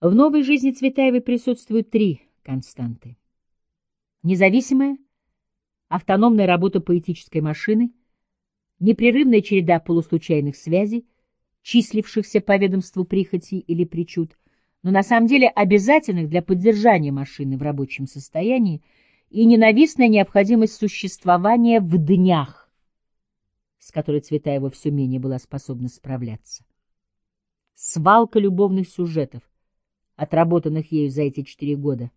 В новой жизни Цветаевой присутствуют три константы. Независимая, автономная работа поэтической машины, непрерывная череда полуслучайных связей, числившихся по ведомству прихоти или причуд, но на самом деле обязательных для поддержания машины в рабочем состоянии и ненавистная необходимость существования в днях, с которой Цветаева все менее была способна справляться. Свалка любовных сюжетов, отработанных ею за эти четыре года,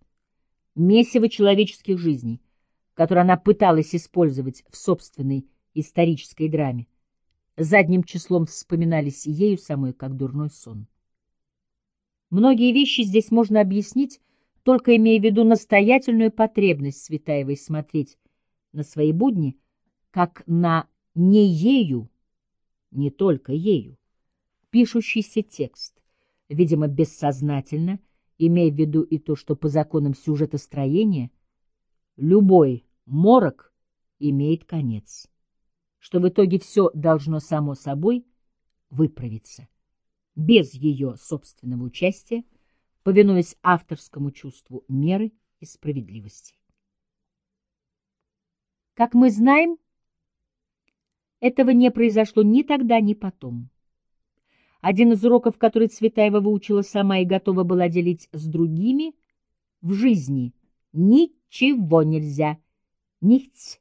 месиво человеческих жизней, которые она пыталась использовать в собственной исторической драме, задним числом вспоминались ею самой как дурной сон. Многие вещи здесь можно объяснить, только имея в виду настоятельную потребность Светаевой смотреть на свои будни, как на не ею, не только ею, пишущийся текст, видимо, бессознательно, имея в виду и то, что по законам сюжетостроения любой морок имеет конец, что в итоге все должно само собой выправиться, без ее собственного участия, повинуясь авторскому чувству меры и справедливости. Как мы знаем, этого не произошло ни тогда, ни потом. Один из уроков, который Цветаева выучила сама и готова была делить с другими, в жизни ничего нельзя. Нихтс,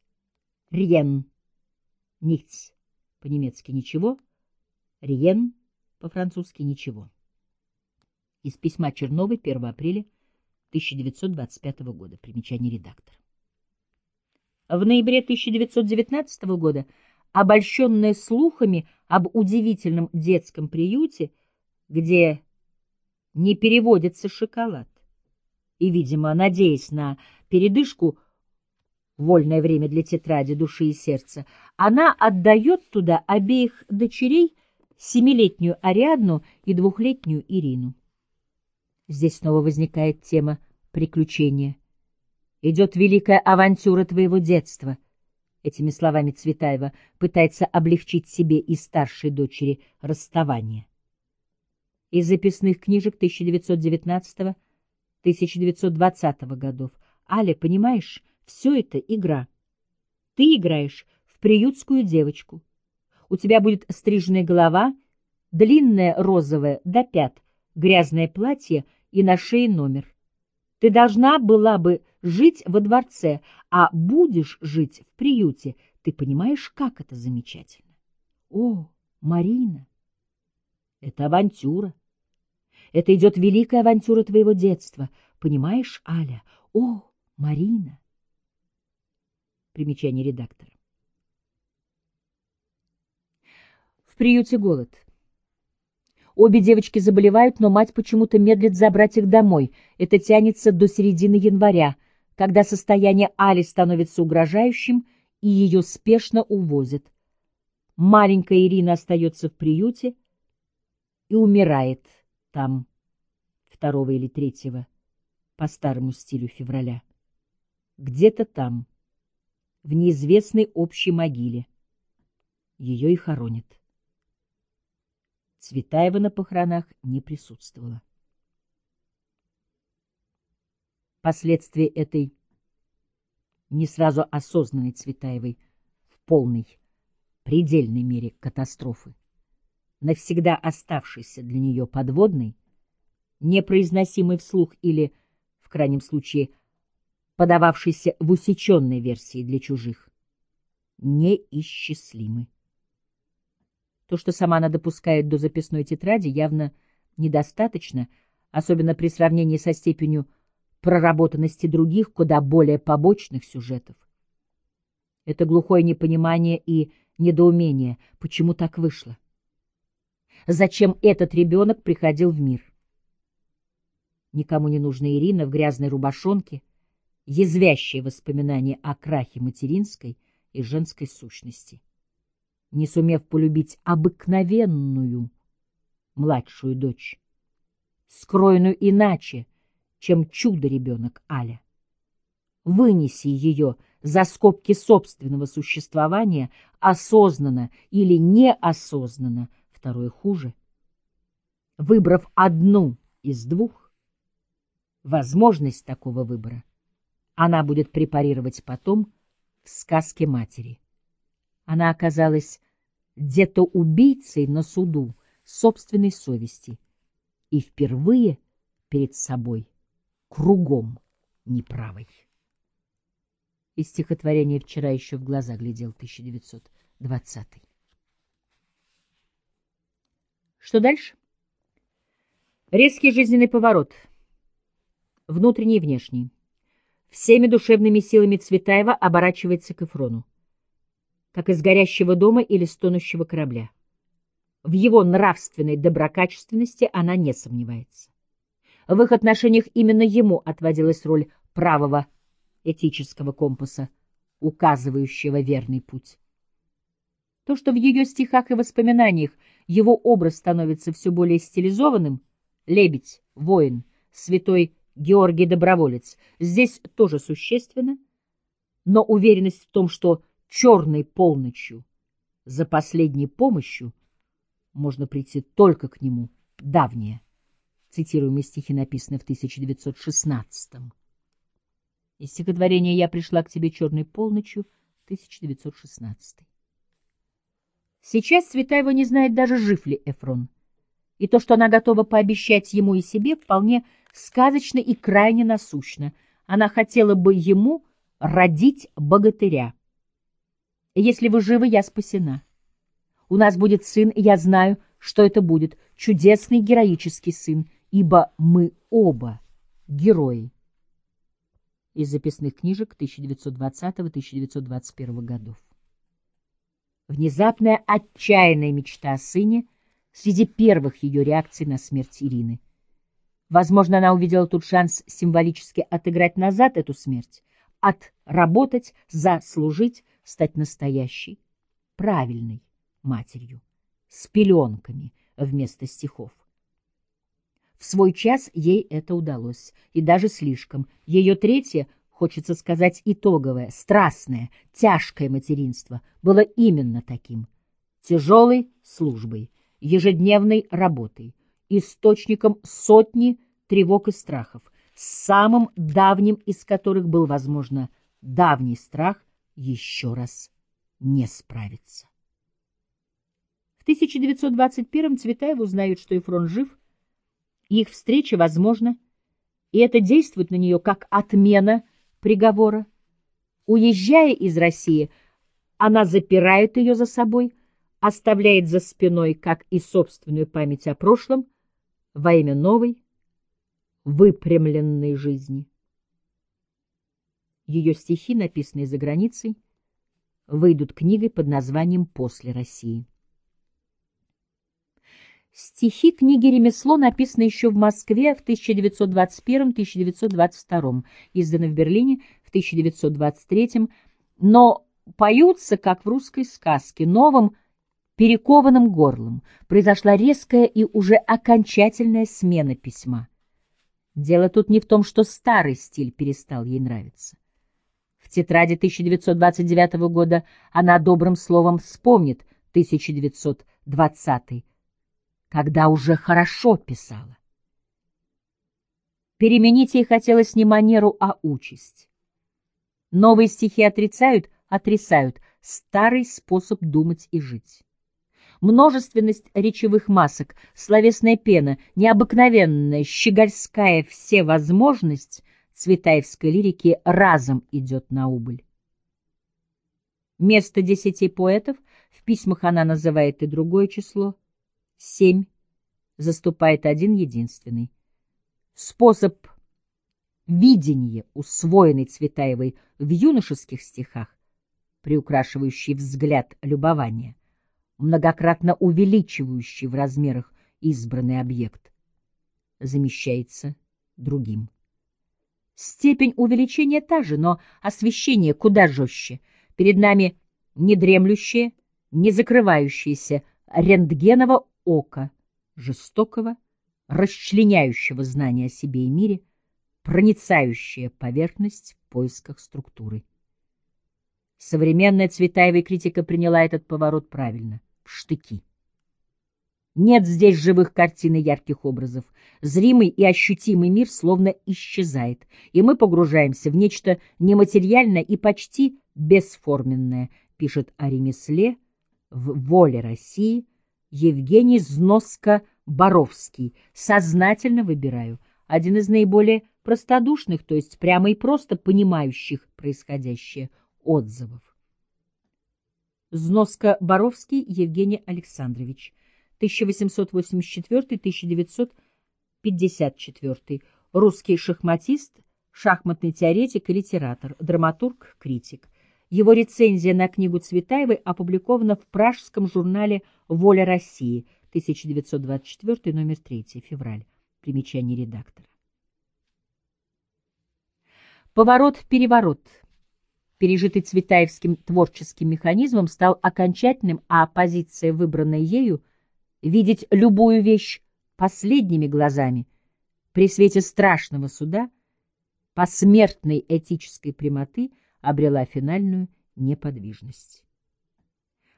риен. Нихтс по-немецки ничего, риен по-французски ничего. Из письма Черновой 1 апреля 1925 года. Примечание редактора. В ноябре 1919 года обольщенная слухами об удивительном детском приюте, где не переводится шоколад. И, видимо, надеясь на передышку, вольное время для тетради души и сердца, она отдает туда обеих дочерей, семилетнюю Ариадну и двухлетнюю Ирину. Здесь снова возникает тема приключения. Идет великая авантюра твоего детства — Этими словами Цветаева пытается облегчить себе и старшей дочери расставание. Из записных книжек 1919-1920 годов. Аля, понимаешь, все это игра. Ты играешь в приютскую девочку. У тебя будет стриженная голова, длинное розовое до пят, грязное платье и на шее номер. Ты должна была бы жить во дворце, а будешь жить в приюте. Ты понимаешь, как это замечательно? О, Марина! Это авантюра. Это идет великая авантюра твоего детства. Понимаешь, Аля? О, Марина! Примечание редактора. В приюте голод. Обе девочки заболевают, но мать почему-то медлит забрать их домой. Это тянется до середины января, когда состояние Али становится угрожающим, и ее спешно увозят. Маленькая Ирина остается в приюте и умирает там второго или третьего по старому стилю февраля. Где-то там, в неизвестной общей могиле. Ее и хоронят. Цветаева на похоронах не присутствовала. Последствия этой не сразу осознанной Цветаевой в полной, предельной мере катастрофы, навсегда оставшейся для нее подводной, непроизносимой вслух или, в крайнем случае, подававшейся в усеченной версии для чужих, неисчислимы. То, что сама она допускает до записной тетради, явно недостаточно, особенно при сравнении со степенью проработанности других, куда более побочных сюжетов. Это глухое непонимание и недоумение, почему так вышло. Зачем этот ребенок приходил в мир? Никому не нужна Ирина в грязной рубашонке, язвящие воспоминания о крахе материнской и женской сущности не сумев полюбить обыкновенную младшую дочь, скроенную иначе, чем чудо-ребенок Аля. Вынеси ее за скобки собственного существования осознанно или неосознанно, второе хуже. Выбрав одну из двух, возможность такого выбора она будет препарировать потом в сказке матери. Она оказалась где-то убийцей на суду собственной совести и впервые перед собой кругом неправой. Из стихотворения «Вчера еще в глаза глядел» 1920. Что дальше? Резкий жизненный поворот, внутренний и внешний. Всеми душевными силами Цветаева оборачивается к Эфрону, как из горящего дома или стонущего корабля. В его нравственной доброкачественности она не сомневается. В их отношениях именно ему отводилась роль правого этического компаса, указывающего верный путь. То, что в ее стихах и воспоминаниях его образ становится все более стилизованным — лебедь, воин, святой Георгий Доброволец — здесь тоже существенно, но уверенность в том, что черной полночью за последней помощью можно прийти только к нему, давняя. Цитируемые стихи написаны в 1916 -м. Из стихотворения «Я пришла к тебе черной полночью» 1916. Сейчас Цветаева не знает даже, жив ли Эфрон. И то, что она готова пообещать ему и себе, вполне сказочно и крайне насущно. Она хотела бы ему родить богатыря. Если вы живы, я спасена. У нас будет сын, я знаю, что это будет чудесный героический сын, ибо мы оба герои. Из записных книжек 1920-1921 годов. Внезапная отчаянная мечта о сыне среди первых ее реакций на смерть Ирины. Возможно, она увидела тут шанс символически отыграть назад эту смерть, отработать, заслужить, стать настоящей, правильной матерью, с пеленками вместо стихов. В свой час ей это удалось, и даже слишком. Ее третье — хочется сказать итоговое, страстное, тяжкое материнство было именно таким. Тяжелой службой, ежедневной работой, источником сотни тревог и страхов, самым давним из которых был, возможно, давний страх еще раз не справиться. В 1921-м Цветаев узнает, что Ефрон жив, их встреча возможна, и это действует на нее как отмена приговора. Уезжая из России, она запирает ее за собой, оставляет за спиной, как и собственную память о прошлом, во имя новой, выпрямленной жизни. Ее стихи, написанные за границей, выйдут книгой под названием «После России». Стихи книги «Ремесло» написаны еще в Москве в 1921-1922, изданы в Берлине в 1923, но поются, как в русской сказке, новым перекованным горлом. Произошла резкая и уже окончательная смена письма. Дело тут не в том, что старый стиль перестал ей нравиться. В тетради 1929 года она добрым словом вспомнит 1920 когда уже хорошо писала. Переменить ей хотелось не манеру, а участь. Новые стихи отрицают, отрицают старый способ думать и жить. Множественность речевых масок, словесная пена, необыкновенная, щегольская всевозможность цветаевской лирики разом идет на убыль. Место десяти поэтов в письмах она называет и другое число — семь заступает один единственный. Способ видения, усвоенный Цветаевой в юношеских стихах, приукрашивающий взгляд любования, многократно увеличивающий в размерах избранный объект, замещается другим. Степень увеличения та же, но освещение куда жестче. Перед нами не дремлющее, не закрывающееся рентгеново ока, жестокого, расчленяющего знания о себе и мире, проницающая поверхность в поисках структуры. Современная Цветаева критика приняла этот поворот правильно, в штыки. Нет здесь живых картин и ярких образов. Зримый и ощутимый мир словно исчезает, и мы погружаемся в нечто нематериальное и почти бесформенное, пишет о ремесле в «Воле России» Евгений Зноско-Боровский. Сознательно выбираю один из наиболее простодушных, то есть прямо и просто понимающих происходящее отзывов. Зноско-Боровский Евгений Александрович, 1884-1954, русский шахматист, шахматный теоретик и литератор, драматург, критик. Его рецензия на книгу Цветаевой опубликована в пражском журнале «Воля России», 1924, номер 3, февраль. Примечание редактора. Поворот-переворот пережитый Цветаевским творческим механизмом, стал окончательным, а позиция, выбранная ею, видеть любую вещь последними глазами, при свете страшного суда, посмертной этической прямоты обрела финальную неподвижность.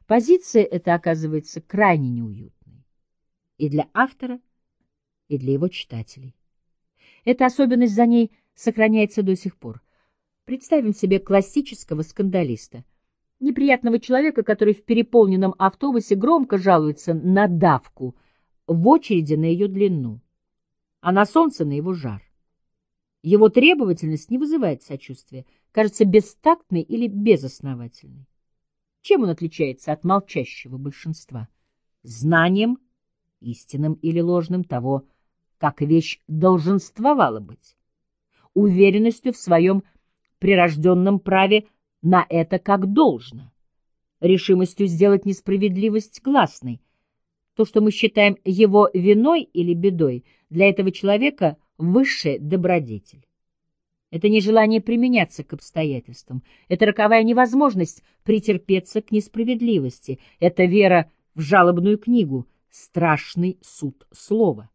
Позиция эта оказывается крайне неуютной и для автора, и для его читателей. Эта особенность за ней сохраняется до сих пор – Представим себе классического скандалиста, неприятного человека, который в переполненном автобусе громко жалуется на давку в очереди на ее длину, а на солнце на его жар. Его требовательность не вызывает сочувствия, кажется бестактной или безосновательной. Чем он отличается от молчащего большинства? Знанием, истинным или ложным, того, как вещь долженствовала быть, уверенностью в своем прирожденном праве на это как должно, решимостью сделать несправедливость гласной. То, что мы считаем его виной или бедой, для этого человека высшая добродетель. Это нежелание применяться к обстоятельствам, это роковая невозможность претерпеться к несправедливости, это вера в жалобную книгу, страшный суд слова.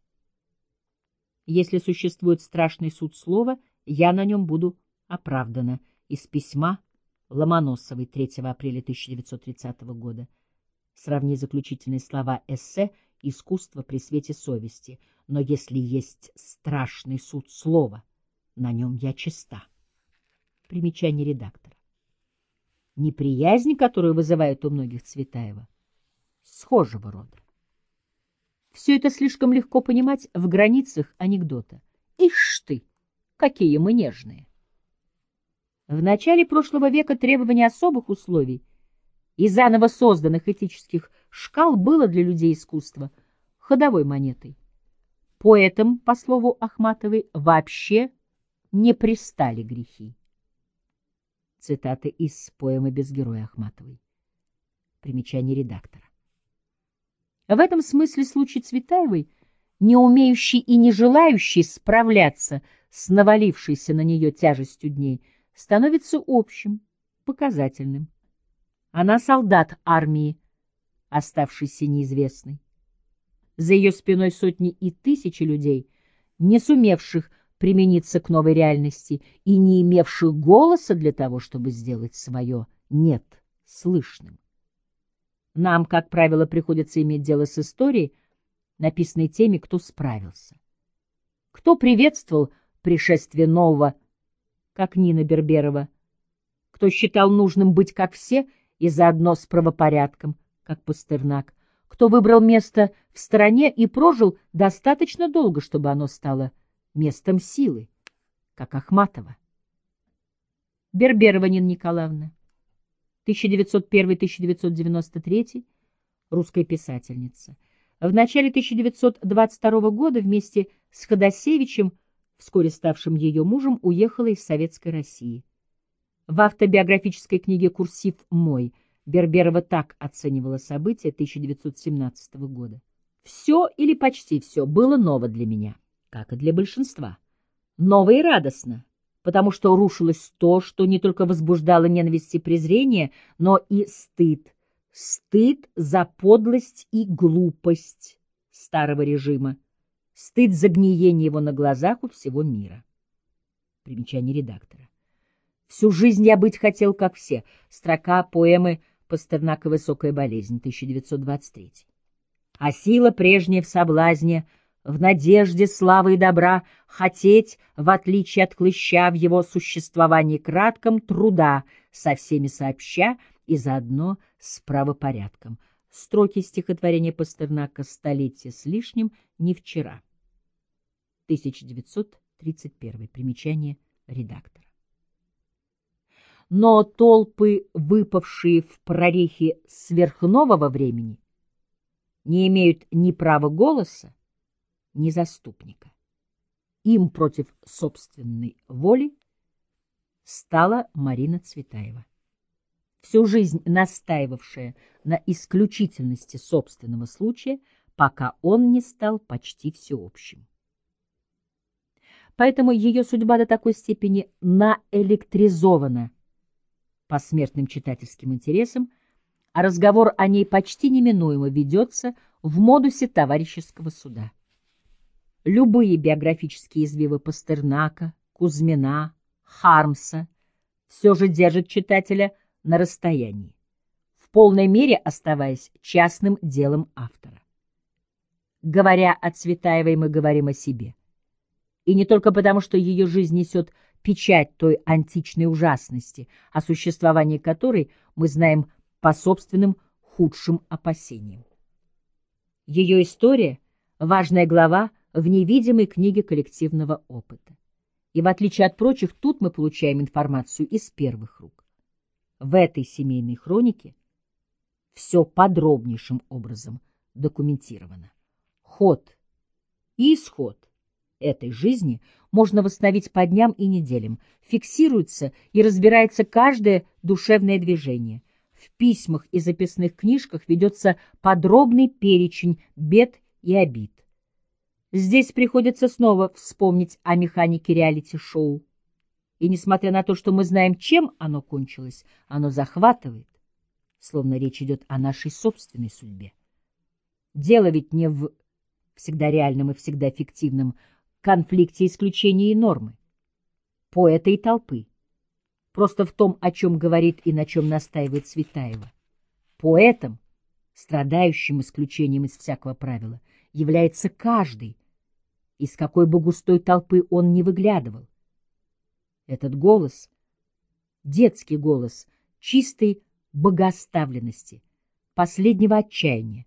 Если существует страшный суд слова, я на нем буду оправдано. Из письма Ломоносовой 3 апреля 1930 года. Сравни заключительные слова эссе «Искусство при свете совести». Но если есть страшный суд слова, на нем я чиста. Примечание редактора. Неприязнь, которую вызывает у многих Цветаева, схожего рода. Все это слишком легко понимать в границах анекдота. Ишь ты, какие мы нежные! В начале прошлого века требование особых условий и заново созданных этических шкал было для людей искусства ходовой монетой. Поэтам, по слову Ахматовой, вообще не пристали грехи. Цитата из поэмы «Без героя» Ахматовой. Примечание редактора. В этом смысле случай Цветаевой, не умеющий и не желающий справляться с навалившейся на нее тяжестью дней – становится общим, показательным. Она солдат армии, оставшийся неизвестной. За ее спиной сотни и тысячи людей, не сумевших примениться к новой реальности и не имевших голоса для того, чтобы сделать свое «нет» слышным. Нам, как правило, приходится иметь дело с историей, написанной теми, кто справился. Кто приветствовал пришествие нового как Нина Берберова, кто считал нужным быть как все и заодно с правопорядком, как Пастернак, кто выбрал место в стороне и прожил достаточно долго, чтобы оно стало местом силы, как Ахматова. Берберова Нина Николаевна, 1901-1993, русская писательница. В начале 1922 года вместе с Ходосевичем вскоре ставшим ее мужем, уехала из Советской России. В автобиографической книге «Курсив мой» Берберова так оценивала события 1917 года. «Все или почти все было ново для меня, как и для большинства. Ново и радостно, потому что рушилось то, что не только возбуждало ненависть и презрение, но и стыд. Стыд за подлость и глупость старого режима Стыд за гниение его на глазах у всего мира. Примечание редактора. Всю жизнь я быть хотел, как все. Строка поэмы Пастернака «Высокая болезнь», 1923. А сила прежняя в соблазне, в надежде славы и добра, хотеть, в отличие от клыща в его существовании кратком, труда, со всеми сообща и заодно с правопорядком. Строки стихотворения Пастернака «Столетие с лишним» не вчера. 1931. Примечание редактора. Но толпы, выпавшие в прорехи сверхнового времени, не имеют ни права голоса, ни заступника. Им против собственной воли стала Марина Цветаева. Всю жизнь настаивавшая на исключительности собственного случая, пока он не стал почти всеобщим. Поэтому ее судьба до такой степени наэлектризована посмертным читательским интересом, а разговор о ней почти неминуемо ведется в модусе товарищеского суда. Любые биографические извивы Пастернака, Кузьмина, Хармса все же держат читателя на расстоянии, в полной мере оставаясь частным делом автора. Говоря о Цветаевой, мы говорим о себе. И не только потому, что ее жизнь несет печать той античной ужасности, о существовании которой мы знаем по собственным худшим опасениям. Ее история — важная глава в невидимой книге коллективного опыта. И в отличие от прочих, тут мы получаем информацию из первых рук. В этой семейной хронике все подробнейшим образом документировано. Ход и исход этой жизни можно восстановить по дням и неделям, фиксируется и разбирается каждое душевное движение. В письмах и записных книжках ведется подробный перечень бед и обид. Здесь приходится снова вспомнить о механике реалити-шоу. И несмотря на то, что мы знаем, чем оно кончилось, оно захватывает, словно речь идет о нашей собственной судьбе. Дело ведь не в всегда реальном и всегда фиктивном конфликте исключения и нормы, поэта и толпы. Просто в том, о чем говорит и на чем настаивает Светаева. Поэтом, страдающим исключением из всякого правила, является каждый, из какой бы густой толпы он не выглядывал. Этот голос, детский голос чистой богоставленности, последнего отчаяния,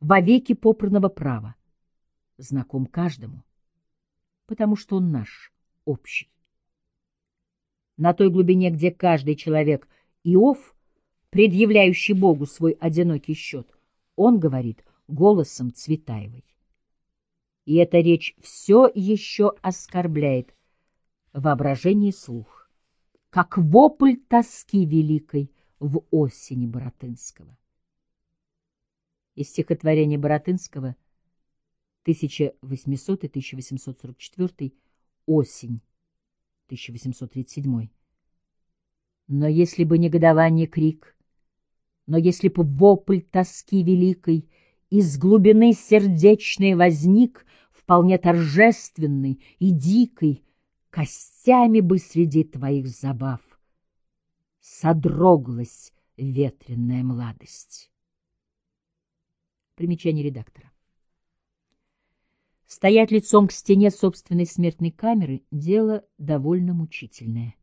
вовеки попранного права, знаком каждому, потому что он наш, общий. На той глубине, где каждый человек Иов, предъявляющий Богу свой одинокий счет, он говорит голосом Цветаевой. И эта речь все еще оскорбляет воображение слух, как вопль тоски великой в осени Боротынского. Из стихотворения Боротынского 1800-1844 «Осень» 1837 Но если бы негодование крик, но если бы вопль тоски великой из глубины сердечной возник, вполне торжественный и дикой, костями бы среди твоих забав содроглась ветренная младость. Примечание редактора. Стоять лицом к стене собственной смертной камеры — дело довольно мучительное.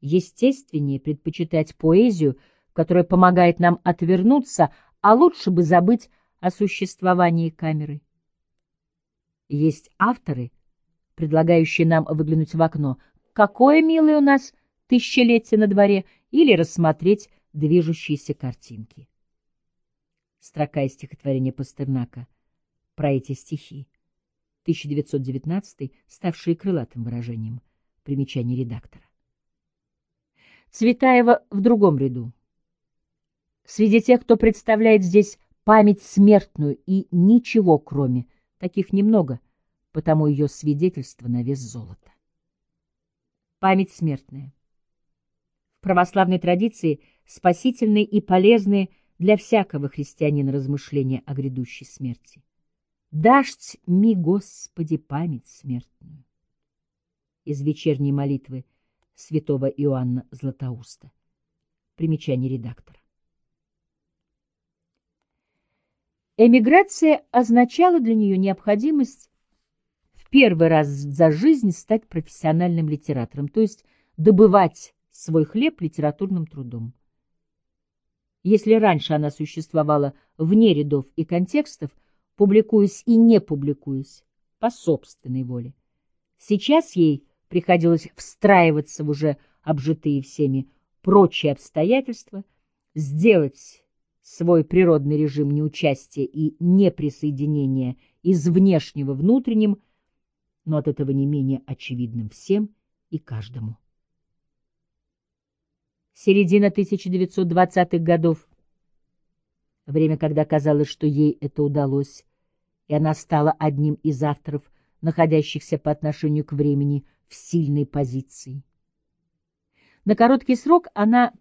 Естественнее предпочитать поэзию, которая помогает нам отвернуться, а лучше бы забыть о существовании камеры. Есть авторы, предлагающие нам выглянуть в окно. Какое милое у нас тысячелетие на дворе, или рассмотреть движущиеся картинки. Строка из стихотворения Пастернака про эти стихи. 1919, ставшие крылатым выражением. Примечание редактора. Цветаева в другом ряду. Среди тех, кто представляет здесь память смертную и ничего кроме, таких немного, потому ее свидетельство на вес золота. Память смертная. В православной традиции спасительные и полезные для всякого христианина размышления о грядущей смерти. «Дашь ми, Господи, память смертную» из вечерней молитвы святого Иоанна Златоуста. Примечание редактора. Эмиграция означала для нее необходимость в первый раз за жизнь стать профессиональным литератором, то есть добывать свой хлеб литературным трудом. Если раньше она существовала вне рядов и контекстов, публикуясь и не публикуясь, по собственной воле, сейчас ей приходилось встраиваться в уже обжитые всеми прочие обстоятельства, сделать свой природный режим неучастия и неприсоединения из внешнего внутренним, но от этого не менее очевидным всем и каждому. Середина 1920-х годов, время, когда казалось, что ей это удалось, и она стала одним из авторов, находящихся по отношению к времени в сильной позиции. На короткий срок она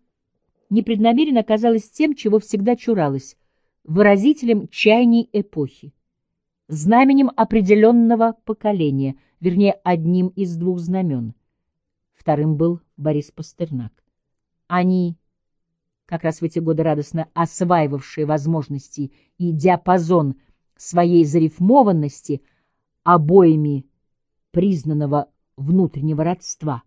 непреднамеренно оказалась тем, чего всегда чуралась, выразителем чаяний эпохи, знаменем определенного поколения, вернее, одним из двух знамен. Вторым был Борис Пастернак. Они, как раз в эти годы радостно осваивавшие возможности и диапазон своей зарифмованности, обоими признанного внутреннего родства,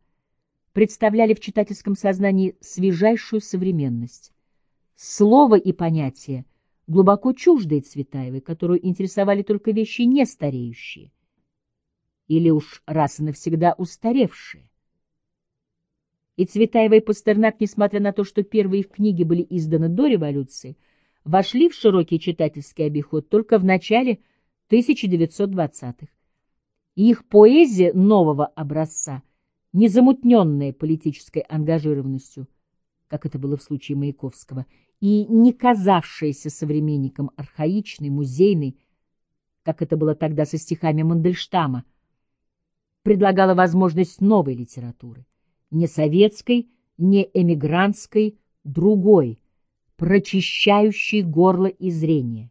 представляли в читательском сознании свежайшую современность. Слово и понятие глубоко чуждые Цветаевой, которую интересовали только вещи не стареющие, или уж раз и навсегда устаревшие. И Цветаева и Пастернак, несмотря на то, что первые их книги были изданы до революции, вошли в широкий читательский обиход только в начале 1920-х. И их поэзия нового образца – незамутненная политической ангажированностью, как это было в случае Маяковского, и не казавшаяся современником архаичной, музейной, как это было тогда со стихами Мандельштама, предлагала возможность новой литературы, не советской, не эмигрантской, другой, прочищающей горло и зрение.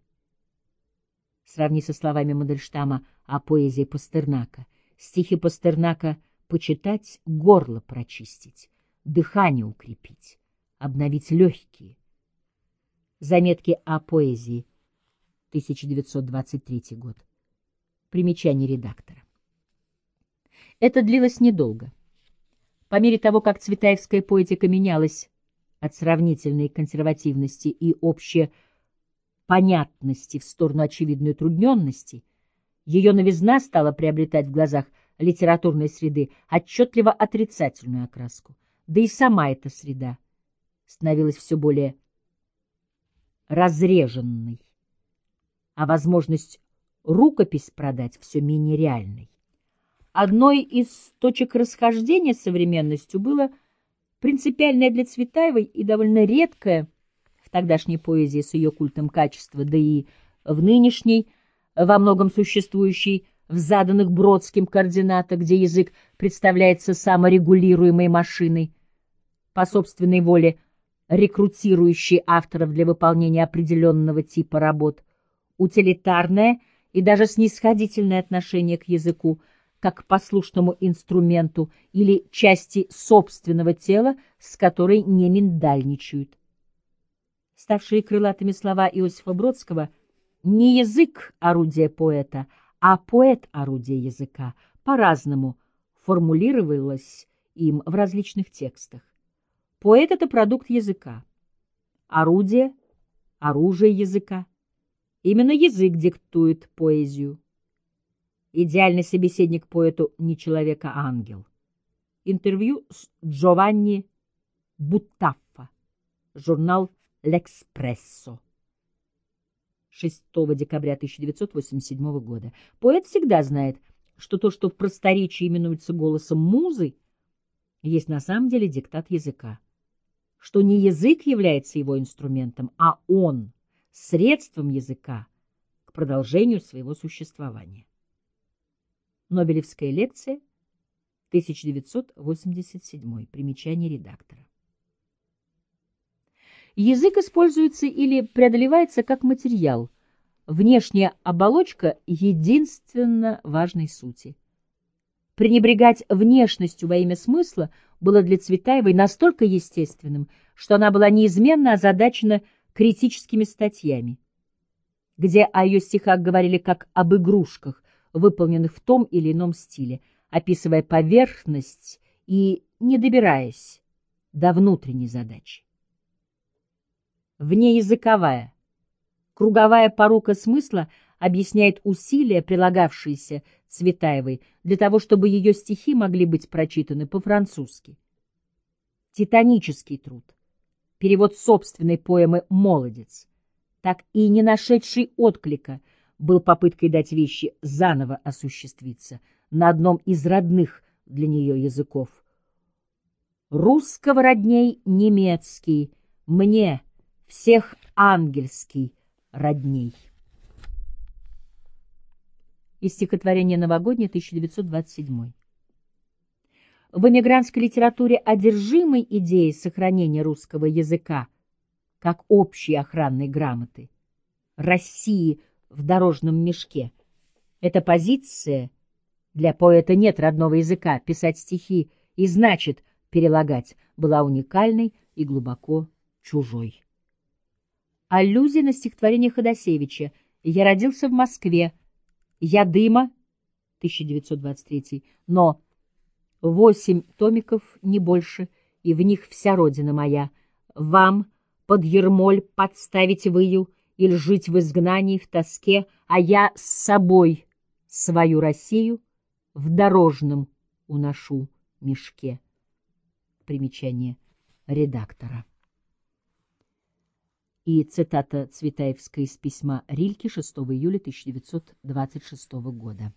Сравни со словами Мандельштама о поэзии Пастернака. Стихи Пастернака — почитать, горло прочистить, дыхание укрепить, обновить легкие. Заметки о поэзии, 1923 год. Примечание редактора. Это длилось недолго. По мере того, как цветаевская поэтика менялась от сравнительной консервативности и общей понятности в сторону очевидной утрудненности, ее новизна стала приобретать в глазах литературной среды отчетливо отрицательную окраску. Да и сама эта среда становилась все более разреженной, а возможность рукопись продать все менее реальной. Одной из точек расхождения с современностью было принципиальное для Цветаевой и довольно редкое в тогдашней поэзии с ее культом качества, да и в нынешней, во многом существующей в заданных Бродским координатах, где язык представляется саморегулируемой машиной, по собственной воле рекрутирующей авторов для выполнения определенного типа работ, утилитарное и даже снисходительное отношение к языку, как послушному инструменту или части собственного тела, с которой не миндальничают. Ставшие крылатыми слова Иосифа Бродского «не язык — орудие поэта», а поэт — орудие языка, по-разному формулировалось им в различных текстах. Поэт — это продукт языка, орудие — оружие языка. Именно язык диктует поэзию. Идеальный собеседник поэту не человек, а ангел. Интервью с Джованни Буттаффа, журнал «L'Экспрессо». 6 декабря 1987 года. Поэт всегда знает, что то, что в просторечии именуется голосом музы, есть на самом деле диктат языка, что не язык является его инструментом, а он — средством языка к продолжению своего существования. Нобелевская лекция, 1987, примечание редактора. Язык используется или преодолевается как материал, внешняя оболочка единственно важной сути. Пренебрегать внешностью во имя смысла было для Цветаевой настолько естественным, что она была неизменно озадачена критическими статьями. где о ее стихах говорили как об игрушках, выполненных в том или ином стиле, описывая поверхность и не добираясь до внутренней задачи. Внеязыковая, круговая порука смысла объясняет усилия, прилагавшиеся Цветаевой для того, чтобы ее стихи могли быть прочитаны по-французски. Титанический труд, перевод собственной поэмы «Молодец», так и не нашедший отклика, был попыткой дать вещи заново осуществиться на одном из родных для нее языков. Русского родней немецкий, мне всех ангельский родней. Из стихотворения «Новогоднее» 1927. В эмигрантской литературе одержимой идеей сохранения русского языка как общей охранной грамоты России в дорожном мешке. Эта позиция для поэта нет родного языка, писать стихи и значит перелагать была уникальной и глубоко чужой. Аллюзия на стихотворение Ходосевича «Я родился в Москве», «Я дыма» 1923, но восемь томиков, не больше, и в них вся родина моя. Вам под ермоль подставить выю или жить в изгнании, в тоске, а я с собой свою Россию в дорожном уношу мешке. Примечание редактора. И цитата Цветаевской из письма Рильке 6 июля 1926 года.